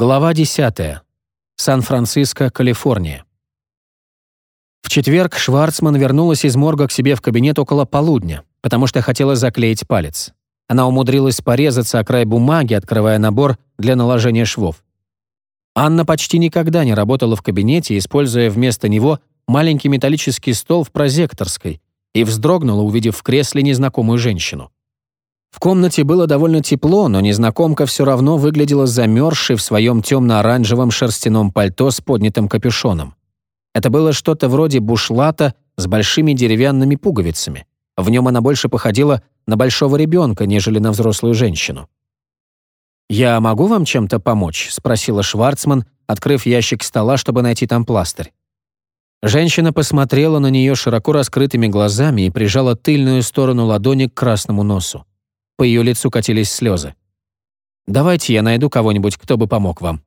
Глава 10. Сан-Франциско, Калифорния. В четверг Шварцман вернулась из морга к себе в кабинет около полудня, потому что хотела заклеить палец. Она умудрилась порезаться о край бумаги, открывая набор для наложения швов. Анна почти никогда не работала в кабинете, используя вместо него маленький металлический стол в прозекторской, и вздрогнула, увидев в кресле незнакомую женщину. В комнате было довольно тепло, но незнакомка все равно выглядела замерзшей в своем темно-оранжевом шерстяном пальто с поднятым капюшоном. Это было что-то вроде бушлата с большими деревянными пуговицами. В нем она больше походила на большого ребенка, нежели на взрослую женщину. «Я могу вам чем-то помочь?» — спросила Шварцман, открыв ящик стола, чтобы найти там пластырь. Женщина посмотрела на нее широко раскрытыми глазами и прижала тыльную сторону ладони к красному носу. По ее лицу катились слезы. «Давайте я найду кого-нибудь, кто бы помог вам».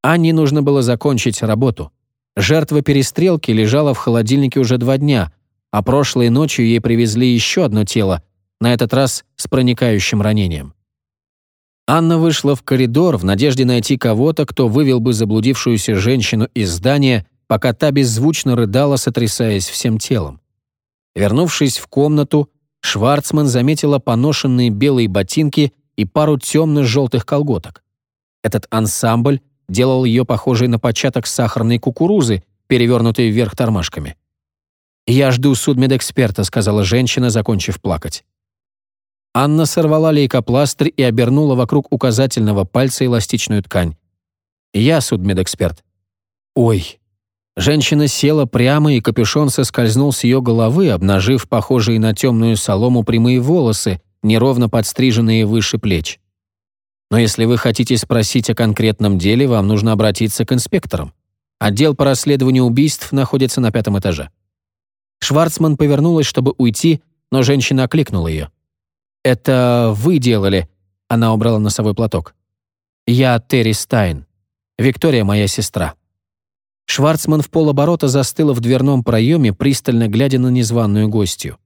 Анне нужно было закончить работу. Жертва перестрелки лежала в холодильнике уже два дня, а прошлой ночью ей привезли еще одно тело, на этот раз с проникающим ранением. Анна вышла в коридор в надежде найти кого-то, кто вывел бы заблудившуюся женщину из здания, пока та беззвучно рыдала, сотрясаясь всем телом. Вернувшись в комнату, Шварцман заметила поношенные белые ботинки и пару темно-желтых колготок. Этот ансамбль делал ее похожей на початок сахарной кукурузы, перевернутой вверх тормашками. «Я жду судмедэксперта», — сказала женщина, закончив плакать. Анна сорвала лейкопластырь и обернула вокруг указательного пальца эластичную ткань. «Я судмедэксперт». «Ой». Женщина села прямо, и капюшон соскользнул с ее головы, обнажив похожие на темную солому прямые волосы, неровно подстриженные выше плеч. Но если вы хотите спросить о конкретном деле, вам нужно обратиться к инспекторам. Отдел по расследованию убийств находится на пятом этаже. Шварцман повернулась, чтобы уйти, но женщина окликнула ее. «Это вы делали?» Она убрала носовой платок. «Я Терри Стайн. Виктория моя сестра». Шварцман в полоборота застыла в дверном проеме, пристально глядя на незваную гостью.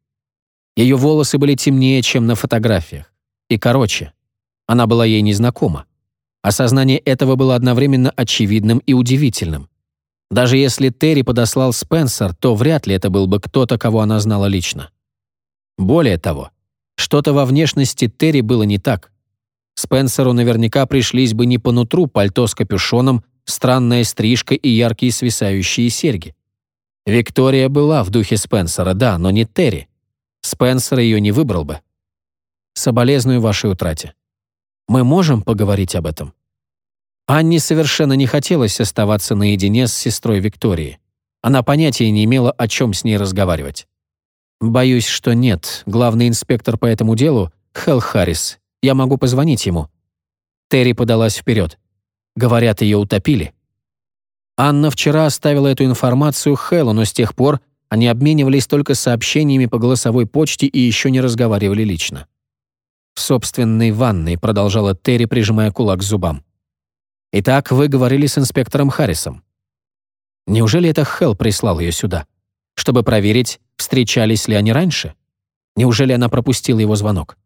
Ее волосы были темнее, чем на фотографиях. И короче. Она была ей незнакома. Осознание этого было одновременно очевидным и удивительным. Даже если Терри подослал Спенсер, то вряд ли это был бы кто-то, кого она знала лично. Более того, что-то во внешности Терри было не так. Спенсеру наверняка пришлись бы не по нутру пальто с капюшоном, странная стрижка и яркие свисающие серьги. Виктория была в духе Спенсера, да, но не Терри. Спенсер ее не выбрал бы. Соболезную вашей утрате. Мы можем поговорить об этом? Анне совершенно не хотелось оставаться наедине с сестрой Виктории. Она понятия не имела, о чем с ней разговаривать. «Боюсь, что нет. Главный инспектор по этому делу — Хелл Харрис. Я могу позвонить ему». Терри подалась вперед. Говорят, ее утопили. Анна вчера оставила эту информацию Хеллу, но с тех пор они обменивались только сообщениями по голосовой почте и еще не разговаривали лично. «В собственной ванной», — продолжала Терри, прижимая кулак к зубам. «Итак, вы говорили с инспектором Харрисом. Неужели это Хелл прислал ее сюда? Чтобы проверить, встречались ли они раньше? Неужели она пропустила его звонок?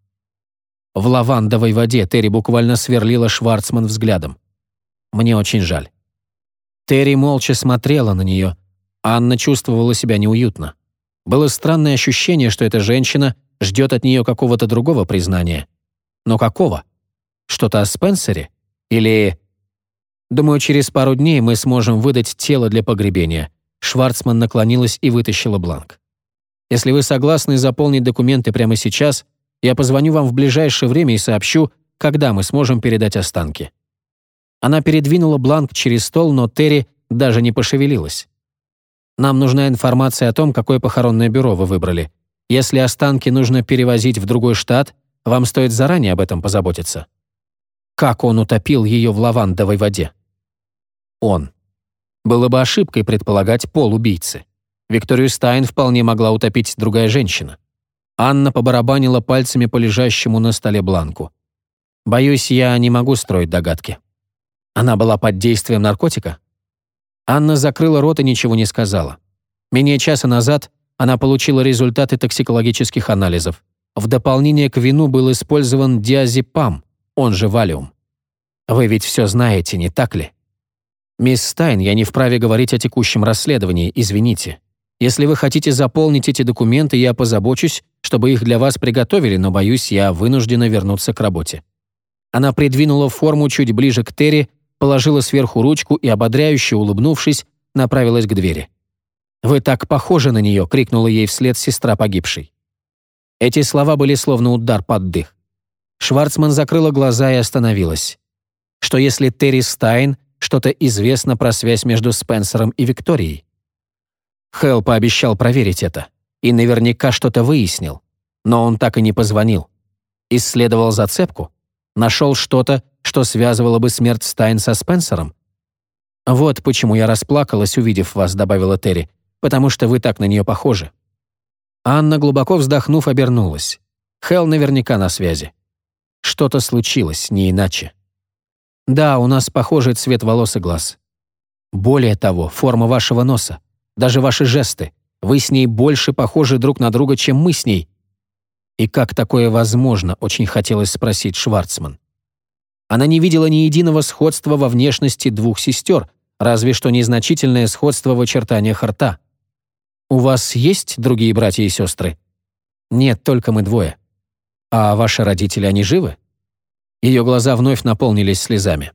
В лавандовой воде Терри буквально сверлила Шварцман взглядом. Мне очень жаль. Терри молча смотрела на нее. Анна чувствовала себя неуютно. Было странное ощущение, что эта женщина ждет от нее какого-то другого признания. Но какого? Что-то о Спенсере? Или... Думаю, через пару дней мы сможем выдать тело для погребения. Шварцман наклонилась и вытащила бланк. Если вы согласны заполнить документы прямо сейчас, я позвоню вам в ближайшее время и сообщу, когда мы сможем передать останки». Она передвинула бланк через стол, но Терри даже не пошевелилась. «Нам нужна информация о том, какое похоронное бюро вы выбрали. Если останки нужно перевозить в другой штат, вам стоит заранее об этом позаботиться». Как он утопил ее в лавандовой воде? Он. Было бы ошибкой предполагать пол убийцы. Викторию Стайн вполне могла утопить другая женщина. Анна побарабанила пальцами по лежащему на столе бланку. «Боюсь, я не могу строить догадки». Она была под действием наркотика? Анна закрыла рот и ничего не сказала. Менее часа назад она получила результаты токсикологических анализов. В дополнение к вину был использован диазепам, он же валиум. Вы ведь все знаете, не так ли? Мисс Стайн, я не вправе говорить о текущем расследовании, извините. Если вы хотите заполнить эти документы, я позабочусь, чтобы их для вас приготовили, но, боюсь, я вынуждена вернуться к работе». Она придвинула форму чуть ближе к Терри, положила сверху ручку и, ободряюще улыбнувшись, направилась к двери. «Вы так похожи на нее!» — крикнула ей вслед сестра погибшей. Эти слова были словно удар под дых. Шварцман закрыла глаза и остановилась. Что если Терри Стайн что-то известно про связь между Спенсером и Викторией? Хелл пообещал проверить это. И наверняка что-то выяснил. Но он так и не позвонил. Исследовал зацепку. Нашел что-то, что связывало бы смерть Стайн со Спенсером. «Вот почему я расплакалась, увидев вас», — добавила Терри, «потому что вы так на нее похожи». Анна, глубоко вздохнув, обернулась. Хелл наверняка на связи. Что-то случилось, не иначе. Да, у нас похожий цвет волос и глаз. Более того, форма вашего носа, даже ваши жесты. Вы с ней больше похожи друг на друга, чем мы с ней. И как такое возможно, очень хотелось спросить Шварцман. Она не видела ни единого сходства во внешности двух сестер, разве что незначительное сходство в очертаниях рта. «У вас есть другие братья и сестры?» «Нет, только мы двое». «А ваши родители, они живы?» Ее глаза вновь наполнились слезами.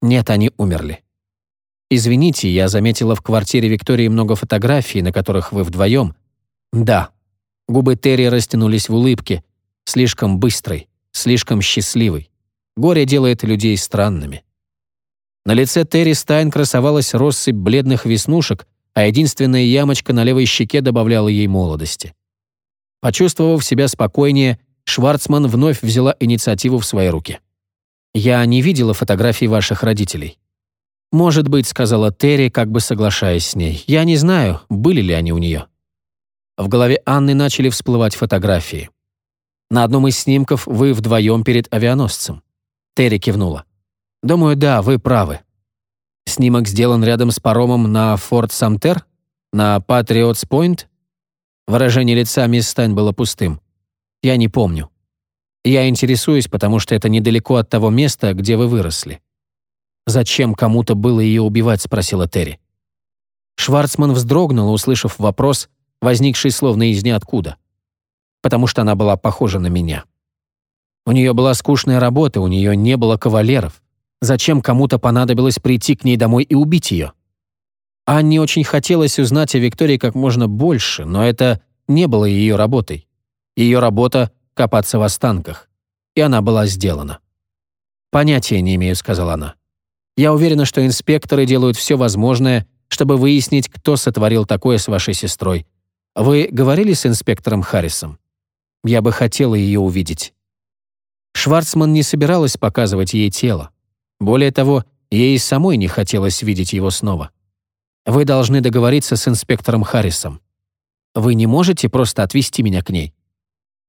«Нет, они умерли». «Извините, я заметила в квартире Виктории много фотографий, на которых вы вдвоем». «Да». Губы Терри растянулись в улыбке, слишком быстрой, слишком счастливой. Горе делает людей странными. На лице Терри Стайн красовалась россыпь бледных веснушек, а единственная ямочка на левой щеке добавляла ей молодости. Почувствовав себя спокойнее, Шварцман вновь взяла инициативу в свои руки. «Я не видела фотографий ваших родителей». «Может быть», — сказала Терри, как бы соглашаясь с ней. «Я не знаю, были ли они у нее». В голове Анны начали всплывать фотографии. «На одном из снимков вы вдвоем перед авианосцем». Терри кивнула. «Думаю, да, вы правы. Снимок сделан рядом с паромом на Форт Самтер? На Патриотс Пойнт?» Выражение лица мисс Стайн было пустым. «Я не помню. Я интересуюсь, потому что это недалеко от того места, где вы выросли». «Зачем кому-то было ее убивать?» — спросила Терри. Шварцман вздрогнул, услышав вопрос, возникший словно из ниоткуда. «Потому что она была похожа на меня». У нее была скучная работа, у нее не было кавалеров. Зачем кому-то понадобилось прийти к ней домой и убить ее? Анне очень хотелось узнать о Виктории как можно больше, но это не было ее работой. Ее работа — копаться в останках. И она была сделана. «Понятия не имею», — сказала она. «Я уверена, что инспекторы делают все возможное, чтобы выяснить, кто сотворил такое с вашей сестрой. Вы говорили с инспектором Харрисом? Я бы хотела ее увидеть». Шварцман не собиралась показывать ей тело. Более того, ей самой не хотелось видеть его снова. Вы должны договориться с инспектором Харрисом. Вы не можете просто отвезти меня к ней?»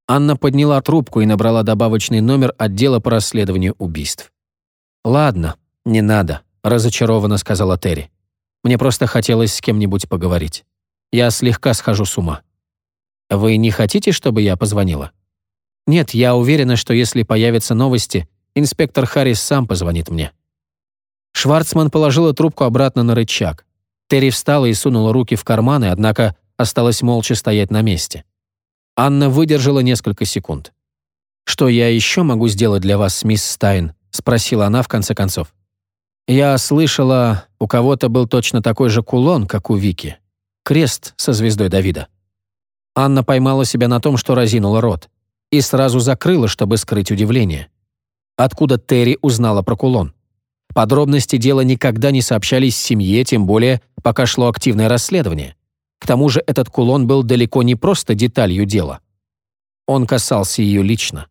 Анна подняла трубку и набрала добавочный номер отдела по расследованию убийств. «Ладно, не надо», — разочарованно сказала Терри. «Мне просто хотелось с кем-нибудь поговорить. Я слегка схожу с ума». «Вы не хотите, чтобы я позвонила?» «Нет, я уверена, что если появятся новости, Инспектор Харрис сам позвонит мне». Шварцман положила трубку обратно на рычаг. Терри встала и сунула руки в карманы, однако осталась молча стоять на месте. Анна выдержала несколько секунд. «Что я еще могу сделать для вас, мисс Стайн?» — спросила она в конце концов. «Я слышала, у кого-то был точно такой же кулон, как у Вики. Крест со звездой Давида». Анна поймала себя на том, что разинула рот, и сразу закрыла, чтобы скрыть удивление откуда Терри узнала про кулон. Подробности дела никогда не сообщались семье, тем более, пока шло активное расследование. К тому же этот кулон был далеко не просто деталью дела. Он касался ее лично.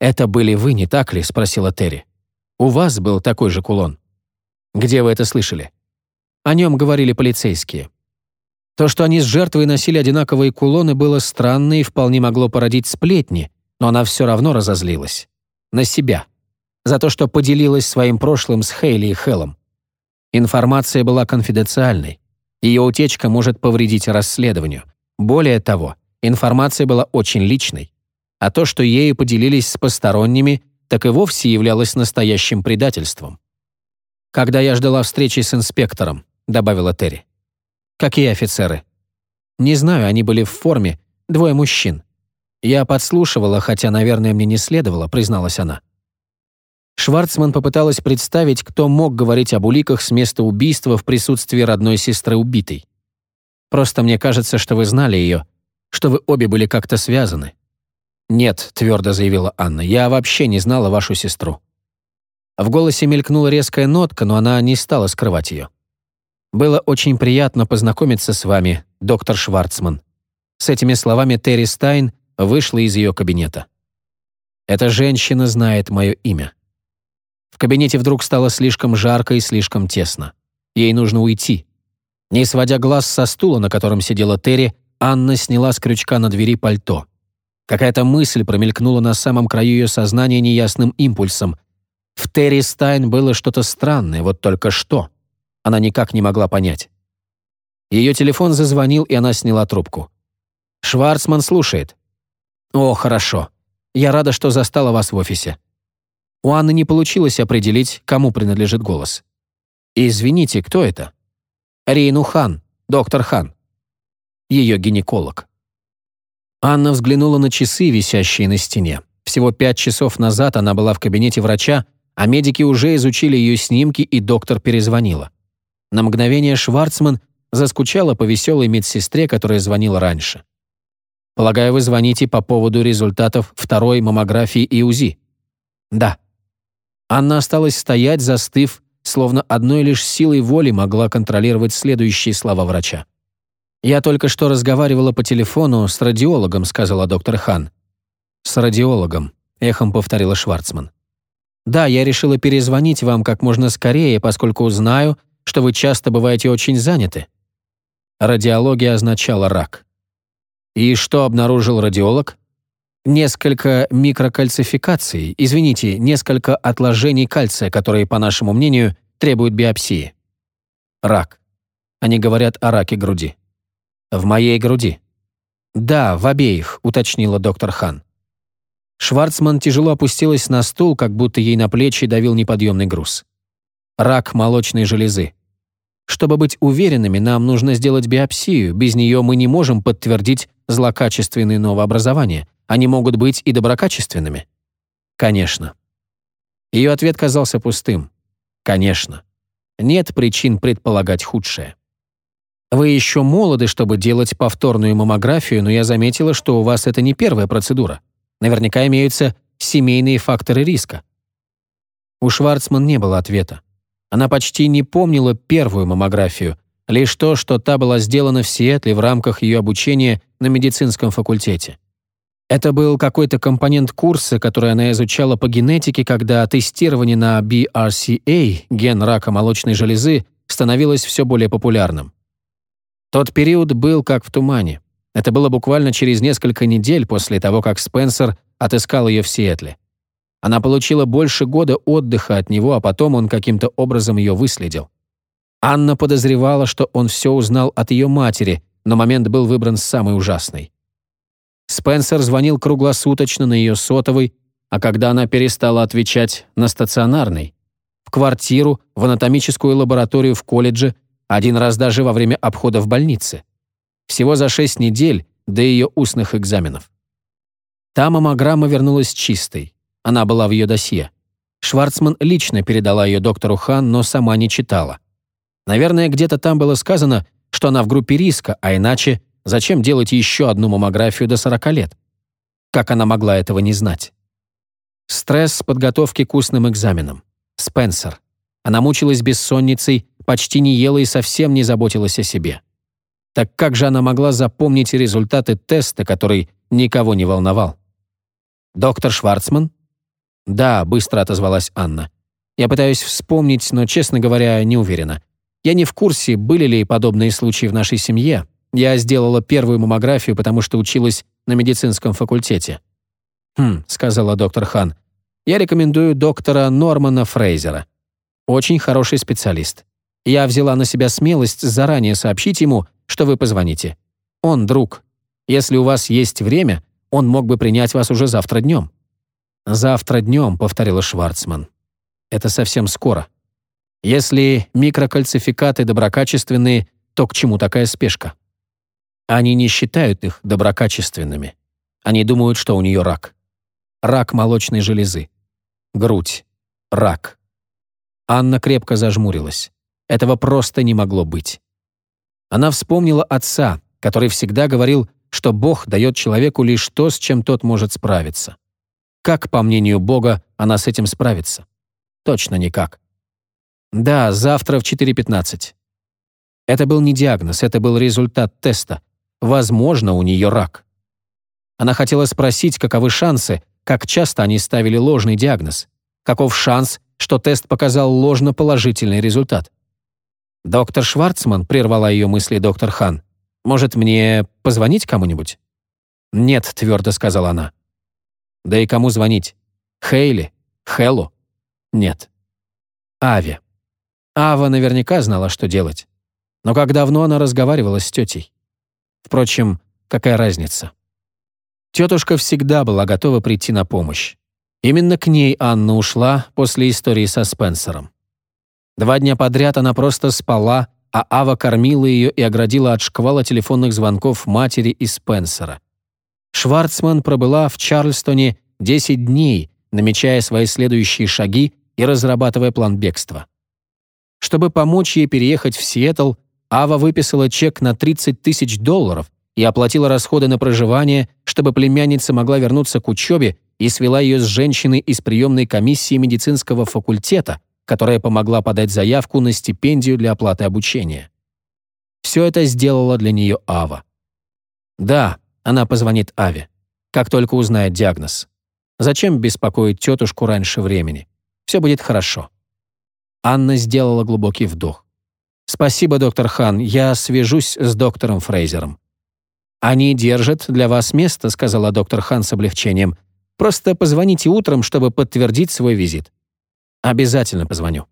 «Это были вы, не так ли?» — спросила Терри. «У вас был такой же кулон». «Где вы это слышали?» О нем говорили полицейские. То, что они с жертвой носили одинаковые кулоны, было странно и вполне могло породить сплетни, но она все равно разозлилась на себя, за то, что поделилась своим прошлым с Хейли и Хеллом. Информация была конфиденциальной. Ее утечка может повредить расследованию. Более того, информация была очень личной. А то, что ею поделились с посторонними, так и вовсе являлось настоящим предательством. «Когда я ждала встречи с инспектором», — добавила Терри. «Какие офицеры?» «Не знаю, они были в форме, двое мужчин. Я подслушивала, хотя, наверное, мне не следовало», — призналась она. Шварцман попыталась представить, кто мог говорить об уликах с места убийства в присутствии родной сестры убитой. «Просто мне кажется, что вы знали ее, что вы обе были как-то связаны». «Нет», — твердо заявила Анна, — «я вообще не знала вашу сестру». В голосе мелькнула резкая нотка, но она не стала скрывать ее. «Было очень приятно познакомиться с вами, доктор Шварцман». С этими словами Терри Стайн вышла из ее кабинета. «Эта женщина знает мое имя». В кабинете вдруг стало слишком жарко и слишком тесно. Ей нужно уйти. Не сводя глаз со стула, на котором сидела Терри, Анна сняла с крючка на двери пальто. Какая-то мысль промелькнула на самом краю ее сознания неясным импульсом. В Терри Стайн было что-то странное, вот только что. Она никак не могла понять. Ее телефон зазвонил, и она сняла трубку. «Шварцман слушает». «О, хорошо. Я рада, что застала вас в офисе». У Анны не получилось определить, кому принадлежит голос. «Извините, кто это?» «Рейну Хан, доктор Хан». Ее гинеколог. Анна взглянула на часы, висящие на стене. Всего пять часов назад она была в кабинете врача, а медики уже изучили ее снимки, и доктор перезвонила. На мгновение Шварцман заскучала по веселой медсестре, которая звонила раньше. «Полагаю, вы звоните по поводу результатов второй маммографии и УЗИ?» «Да». Анна осталась стоять, застыв, словно одной лишь силой воли могла контролировать следующие слова врача. «Я только что разговаривала по телефону с радиологом», — сказала доктор Хан. «С радиологом», — эхом повторила Шварцман. «Да, я решила перезвонить вам как можно скорее, поскольку знаю, что вы часто бываете очень заняты». Радиология означала рак. И что обнаружил радиолог? Несколько микрокальцификаций, извините, несколько отложений кальция, которые, по нашему мнению, требуют биопсии. Рак. Они говорят о раке груди. В моей груди. Да, в обеих, уточнила доктор Хан. Шварцман тяжело опустилась на стул, как будто ей на плечи давил неподъемный груз. Рак молочной железы. Чтобы быть уверенными, нам нужно сделать биопсию. Без нее мы не можем подтвердить злокачественные новообразования. Они могут быть и доброкачественными. Конечно. Ее ответ казался пустым. Конечно. Нет причин предполагать худшее. Вы еще молоды, чтобы делать повторную маммографию, но я заметила, что у вас это не первая процедура. Наверняка имеются семейные факторы риска. У Шварцман не было ответа. Она почти не помнила первую маммографию, лишь то, что та была сделана в Сиэтле в рамках ее обучения на медицинском факультете. Это был какой-то компонент курса, который она изучала по генетике, когда тестирование на BRCA, ген рака молочной железы, становилось все более популярным. Тот период был как в тумане. Это было буквально через несколько недель после того, как Спенсер отыскал ее в Сиэтле. Она получила больше года отдыха от него, а потом он каким-то образом ее выследил. Анна подозревала, что он все узнал от ее матери, но момент был выбран самый ужасный. Спенсер звонил круглосуточно на ее сотовый, а когда она перестала отвечать на стационарный, в квартиру, в анатомическую лабораторию в колледже один раз даже во время обхода в больнице. Всего за шесть недель до ее устных экзаменов. Та маммограмма вернулась чистой. Она была в ее досье. Шварцман лично передала ее доктору Хан, но сама не читала. Наверное, где-то там было сказано, что она в группе риска, а иначе зачем делать еще одну маммографию до 40 лет? Как она могла этого не знать? Стресс подготовки к устным экзаменам. Спенсер. Она мучилась бессонницей, почти не ела и совсем не заботилась о себе. Так как же она могла запомнить результаты теста, который никого не волновал? «Доктор Шварцман?» «Да», — быстро отозвалась Анна. «Я пытаюсь вспомнить, но, честно говоря, не уверена. Я не в курсе, были ли подобные случаи в нашей семье. Я сделала первую маммографию, потому что училась на медицинском факультете». «Хм», — сказала доктор Хан. «Я рекомендую доктора Нормана Фрейзера. Очень хороший специалист. Я взяла на себя смелость заранее сообщить ему, что вы позвоните. Он друг. Если у вас есть время, он мог бы принять вас уже завтра днем». «Завтра днем», — повторила Шварцман. «Это совсем скоро. Если микрокальцификаты доброкачественные, то к чему такая спешка? Они не считают их доброкачественными. Они думают, что у нее рак. Рак молочной железы. Грудь. Рак. Анна крепко зажмурилась. Этого просто не могло быть. Она вспомнила отца, который всегда говорил, что Бог дает человеку лишь то, с чем тот может справиться. Как, по мнению Бога, она с этим справится? Точно никак. Да, завтра в 4.15. Это был не диагноз, это был результат теста. Возможно, у нее рак. Она хотела спросить, каковы шансы, как часто они ставили ложный диагноз. Каков шанс, что тест показал ложно-положительный результат? «Доктор Шварцман», — прервала ее мысли доктор Хан, «может, мне позвонить кому-нибудь?» «Нет», — твердо сказала она. «Да и кому звонить? Хейли? Хеллу? Нет. Аве. Ава наверняка знала, что делать. Но как давно она разговаривала с тетей? Впрочем, какая разница? Тетушка всегда была готова прийти на помощь. Именно к ней Анна ушла после истории со Спенсером. Два дня подряд она просто спала, а Ава кормила ее и оградила от шквала телефонных звонков матери и Спенсера. Шварцман пробыла в Чарльстоне 10 дней, намечая свои следующие шаги и разрабатывая план бегства. Чтобы помочь ей переехать в Сиэтл, Ава выписала чек на 30 тысяч долларов и оплатила расходы на проживание, чтобы племянница могла вернуться к учебе и свела ее с женщиной из приемной комиссии медицинского факультета, которая помогла подать заявку на стипендию для оплаты обучения. Все это сделала для нее Ава. Да, она позвонит Аве, как только узнает диагноз. Зачем беспокоить тетушку раньше времени? Все будет хорошо. Анна сделала глубокий вдох. «Спасибо, доктор Хан, я свяжусь с доктором Фрейзером». «Они держат для вас место», — сказала доктор Хан с облегчением. «Просто позвоните утром, чтобы подтвердить свой визит». «Обязательно позвоню».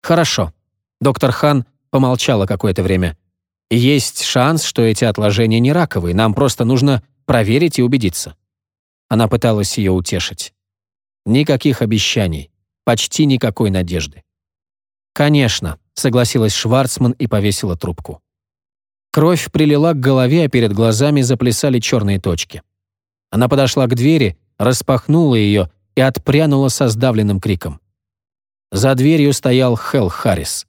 «Хорошо». Доктор Хан помолчала какое-то время. «Есть шанс, что эти отложения не раковые. Нам просто нужно проверить и убедиться». Она пыталась ее утешить. Никаких обещаний, почти никакой надежды. «Конечно», — согласилась Шварцман и повесила трубку. Кровь прилила к голове, а перед глазами заплясали черные точки. Она подошла к двери, распахнула ее и отпрянула со сдавленным криком. За дверью стоял Хелл Харрис.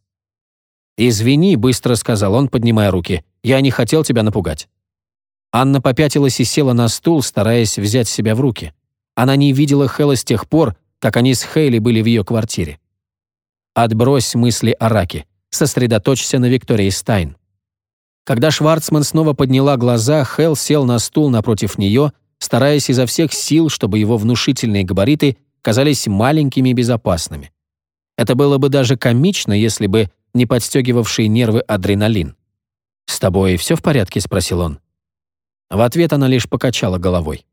«Извини», — быстро сказал он, поднимая руки, — «я не хотел тебя напугать». Анна попятилась и села на стул, стараясь взять себя в руки. Она не видела Хэлла с тех пор, как они с Хейли были в ее квартире. Отбрось мысли о раке. Сосредоточься на Виктории Стайн. Когда Шварцман снова подняла глаза, Хелл сел на стул напротив нее, стараясь изо всех сил, чтобы его внушительные габариты казались маленькими и безопасными. Это было бы даже комично, если бы не подстегивавший нервы адреналин. «С тобой все в порядке?» — спросил он. В ответ она лишь покачала головой.